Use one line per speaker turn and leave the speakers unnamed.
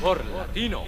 Por latino.